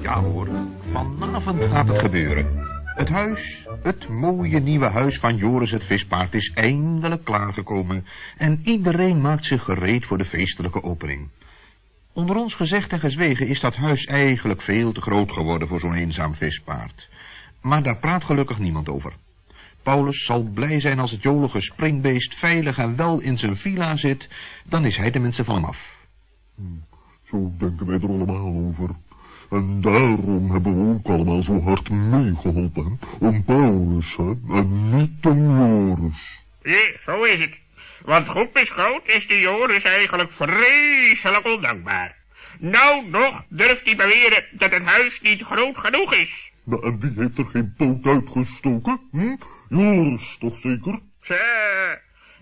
Ja hoor, vanavond gaat het gebeuren. Het huis, het mooie nieuwe huis van Joris het Vispaard is eindelijk klaargekomen en iedereen maakt zich gereed voor de feestelijke opening. Onder ons gezegd en gezwegen is dat huis eigenlijk veel te groot geworden voor zo'n eenzaam vispaard. Maar daar praat gelukkig niemand over. Paulus zal blij zijn als het jolige springbeest veilig en wel in zijn villa zit, dan is hij tenminste van hem af. Zo denken wij er allemaal over. En daarom hebben we ook allemaal zo hard meegeholpen. Om Paulus, hè, en niet om Joris. Ja, zo is het. Want goed beschouwd is de Joris eigenlijk vreselijk ondankbaar. Nou nog durft hij beweren dat het huis niet groot genoeg is. Nou, en wie heeft er geen poot uitgestoken? Hm? Joris, toch zeker? Tja,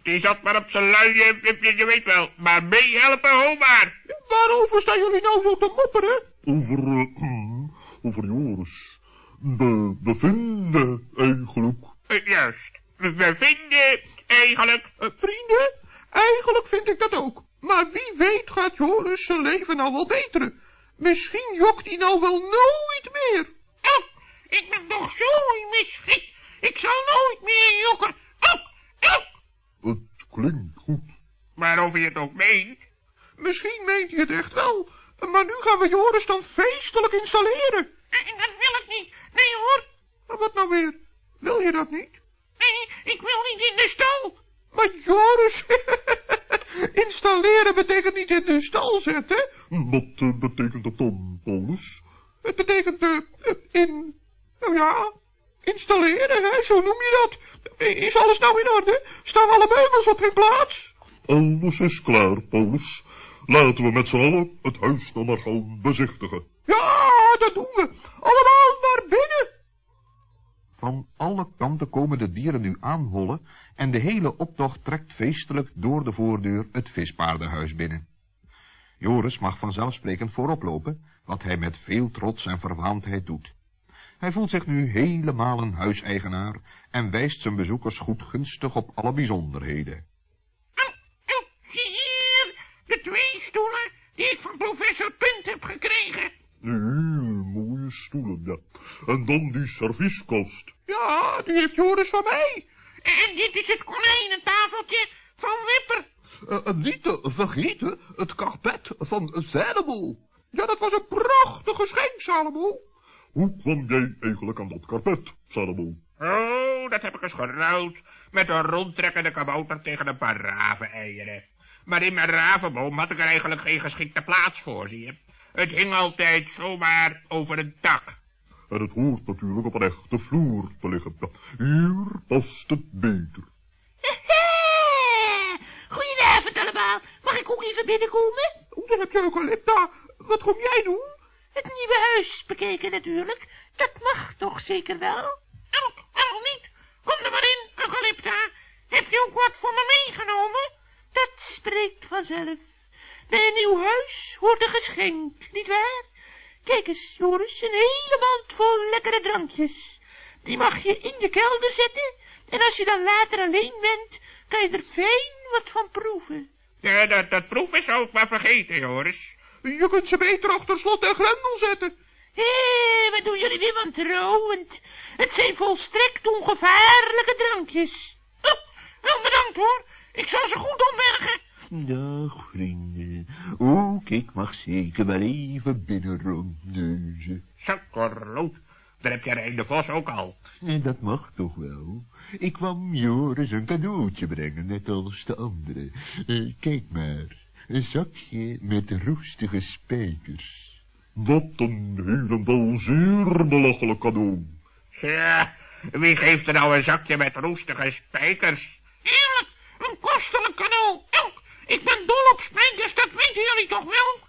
die zat maar op zijn lui, je, je, weet wel, maar meehelpen, ho maar. Waarover staan jullie nou zo te mopperen? Over, hm, over Joris. De, de vinden, eigenlijk. Eh, juist, we we vinden eigenlijk... Eh, vrienden, eigenlijk vind ik dat ook. Maar wie weet gaat Joris zijn leven nou wel beteren. Misschien jokt hij nou wel nooit meer. Oh, ik ben toch zo misgikt. Ik zal nooit meer jokken. Klinkt goed. Maar of je het ook meent... Misschien meent hij het echt wel. Maar nu gaan we Joris dan feestelijk installeren. eh, Dat wil ik niet. Nee hoor. Maar wat nou weer? Wil je dat niet? Nee, ik wil niet in de stal. Maar Joris, installeren betekent niet in de stal zetten. Wat eh, betekent dat dan, Paulus? Het betekent eh, in, nou ja, installeren, hè, zo noem je dat. Is alles nou in orde? Staan alle meubels op hun plaats? Alles is klaar, Paulus. Laten we met z'n allen het huis dan maar gaan bezichtigen. Ja, dat doen we. Allemaal naar binnen. Van alle kanten komen de dieren nu aanhollen en de hele optocht trekt feestelijk door de voordeur het vispaardenhuis binnen. Joris mag vanzelfsprekend voorop lopen, wat hij met veel trots en verwaandheid doet. Hij voelt zich nu helemaal een huiseigenaar en wijst zijn bezoekers goed gunstig op alle bijzonderheden. Oh, oh, zie hier. De twee stoelen die ik van professor Punt heb gekregen. Heel mooie stoelen, ja. En dan die servieskast. Ja, die heeft Joris van mij. En dit is het konijnentafeltje van Wipper. Uh, niet te vergeten, het karpet van Salomo. Ja, dat was een prachtig geschenk, Salomo. Hoe kwam jij eigenlijk aan dat karpet, Salomo? Oh, dat heb ik eens geruild met een rondtrekkende kabouter tegen een paar raveneieren. Maar in mijn ravenboom had ik er eigenlijk geen geschikte plaats voor, zie je. Het hing altijd zomaar over een dak. En het hoort natuurlijk op een echte vloer te liggen. Hier past het beter. Goedenavond allemaal. Mag ik ook even binnenkomen? Oeh, daar heb je Eucalypta. Wat kom jij doen? Het nieuwe huis bekeken natuurlijk. Dat mag toch zeker wel? Oh, oh niet. Kom er maar in, Eucalypta. Heb je ook wat voor me meegenomen? Dat spreekt vanzelf. Bij een nieuw huis hoort een geschenk, nietwaar? Kijk eens, Joris, een hele mand vol lekkere drankjes. Die mag je in de kelder zetten, en als je dan later alleen bent, kan je er fijn wat van proeven. Ja, dat, dat proeven zou ik maar vergeten, Joris. Je kunt ze beter achter slot en grendel zetten. Hé, wat doen jullie weer wantrouwend? Het zijn volstrekt ongevaarlijke drankjes. Oh, wel bedankt hoor. Ik zal ze goed opbergen. Dag, vrienden. Ook ik mag zeker wel even binnen. Sakkerloot. Daar heb jij Rijn de Vos ook al. En dat mag toch wel. Ik kwam Joris een cadeautje brengen, net als de anderen. Eh, kijk maar, een zakje met roestige spijkers. Wat een helemaal zeer belachelijk cadeau. Ja, wie geeft er nou een zakje met roestige spijkers? Eerlijk, een kostelijk cadeau. Oh, ik ben dol op spijkers, dat weten jullie toch wel?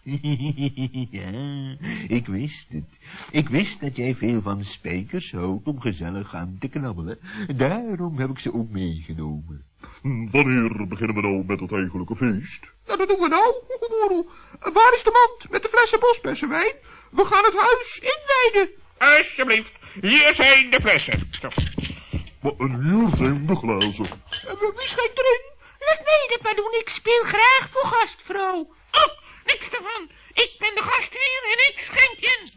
ja, ik wist het. Ik wist dat jij veel van spijkers houdt om gezellig aan te knabbelen. Daarom heb ik ze ook meegenomen. Hm, Wanneer beginnen we nou met het eigenlijke feest? Nou, dat doen we nou. Waar is de mand met de flessen bosbessenwijn? We gaan het huis inwijden. Alsjeblieft, hier zijn de flessen. Maar en hier zijn de glazen. En wie schenkt erin? Laat mij dat papa doen, ik speel graag voor gastvrouw. Oh, niks ervan. Ik ben de gastheer en ik schenk in.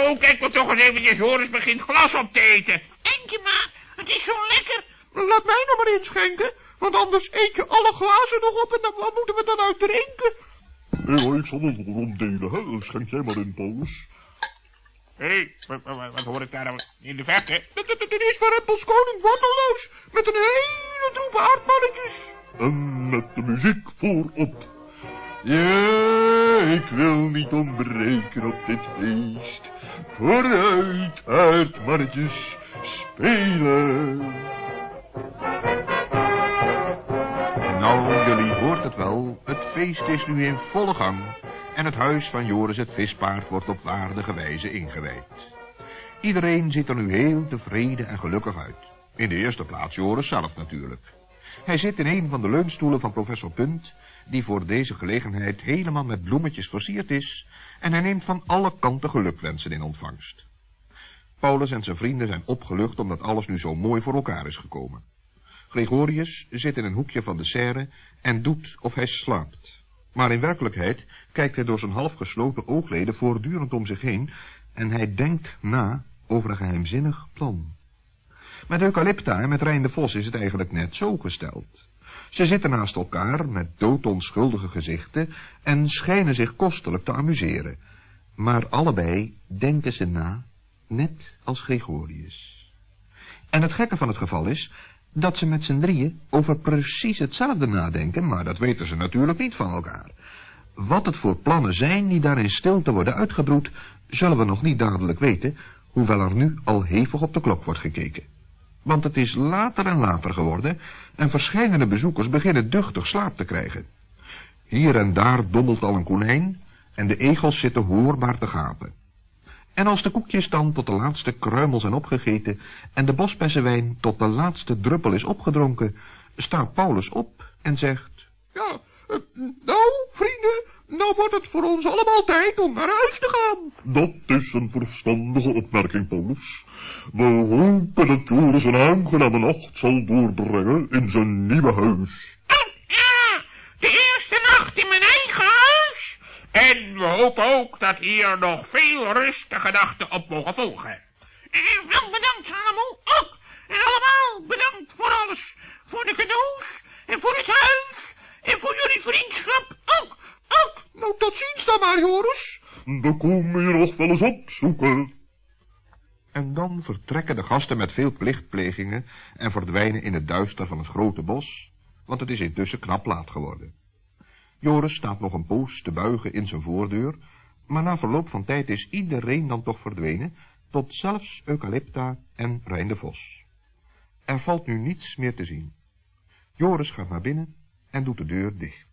Oh, kijk maar toch eens eventjes, Joris begint glas op te eten. Eentje maar, het is zo lekker. Laat mij nou maar inschenken, want anders eet je alle glazen nog op en dan, wat moeten we dan uit drinken? Ja, ik zal het wel rondelen, hè. Schenk jij maar in, Paulus. Hé, hey, wat, wat, wat hoor ik daar nou in de verte? Dit, dit, dit is van Rempels koning Wortelloos, met een hele troep aardmannetjes. En met de muziek voorop. Ja, ik wil niet ontbreken op dit feest. Vooruit, aardmannetjes, spelen. Nou, jullie hoort het wel, het feest is nu in volle gang en het huis van Joris het vispaard wordt op waardige wijze ingewijd. Iedereen ziet er nu heel tevreden en gelukkig uit. In de eerste plaats Joris zelf natuurlijk. Hij zit in een van de leunstoelen van professor Punt, die voor deze gelegenheid helemaal met bloemetjes versierd is, en hij neemt van alle kanten gelukwensen in ontvangst. Paulus en zijn vrienden zijn opgelucht omdat alles nu zo mooi voor elkaar is gekomen. Gregorius zit in een hoekje van de serre en doet of hij slaapt. Maar in werkelijkheid kijkt hij door zijn half gesloten oogleden voortdurend om zich heen en hij denkt na over een geheimzinnig plan. Met Eucalypta en met Rijn de Vos is het eigenlijk net zo gesteld. Ze zitten naast elkaar met doodonschuldige gezichten en schijnen zich kostelijk te amuseren. Maar allebei denken ze na, net als Gregorius. En het gekke van het geval is dat ze met z'n drieën over precies hetzelfde nadenken, maar dat weten ze natuurlijk niet van elkaar. Wat het voor plannen zijn die daar in stilte worden uitgebroed, zullen we nog niet dadelijk weten, hoewel er nu al hevig op de klok wordt gekeken. Want het is later en later geworden en verschillende bezoekers beginnen duchtig slaap te krijgen. Hier en daar dommelt al een konijn en de egels zitten hoorbaar te gapen. En als de koekjes dan tot de laatste kruimel zijn opgegeten en de bosbessenwijn tot de laatste druppel is opgedronken, staat Paulus op en zegt, Ja, eh, nou, vrienden, nou wordt het voor ons allemaal tijd om naar huis te gaan. Dat is een verstandige opmerking, Paulus. We hopen dat Joris een aangename nacht zal doorbrengen in zijn nieuwe huis. Oh, ja, de eerste nacht in mijn eigen huis. En we hopen ook dat hier nog veel rustige nachten op mogen volgen. En wel bedankt, Salomo, ook. En allemaal bedankt voor alles. Voor de cadeaus, en voor het huis, en voor jullie vriendschap, ook, ook. Nou, tot ziens dan maar, Joris. We komen je nog wel eens opzoeken. En dan vertrekken de gasten met veel plichtplegingen en verdwijnen in het duister van het grote bos, want het is intussen knap laat geworden. Joris staat nog een poos te buigen in zijn voordeur, maar na verloop van tijd is iedereen dan toch verdwenen, tot zelfs Eucalypta en Rijn de Vos. Er valt nu niets meer te zien. Joris gaat naar binnen en doet de deur dicht.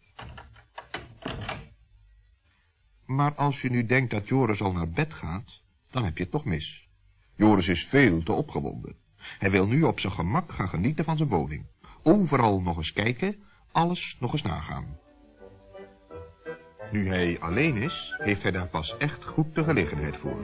Maar als je nu denkt dat Joris al naar bed gaat, dan heb je het toch mis. Joris is veel te opgewonden. Hij wil nu op zijn gemak gaan genieten van zijn woning. Overal nog eens kijken, alles nog eens nagaan. Nu hij alleen is, heeft hij daar pas echt goed de gelegenheid voor.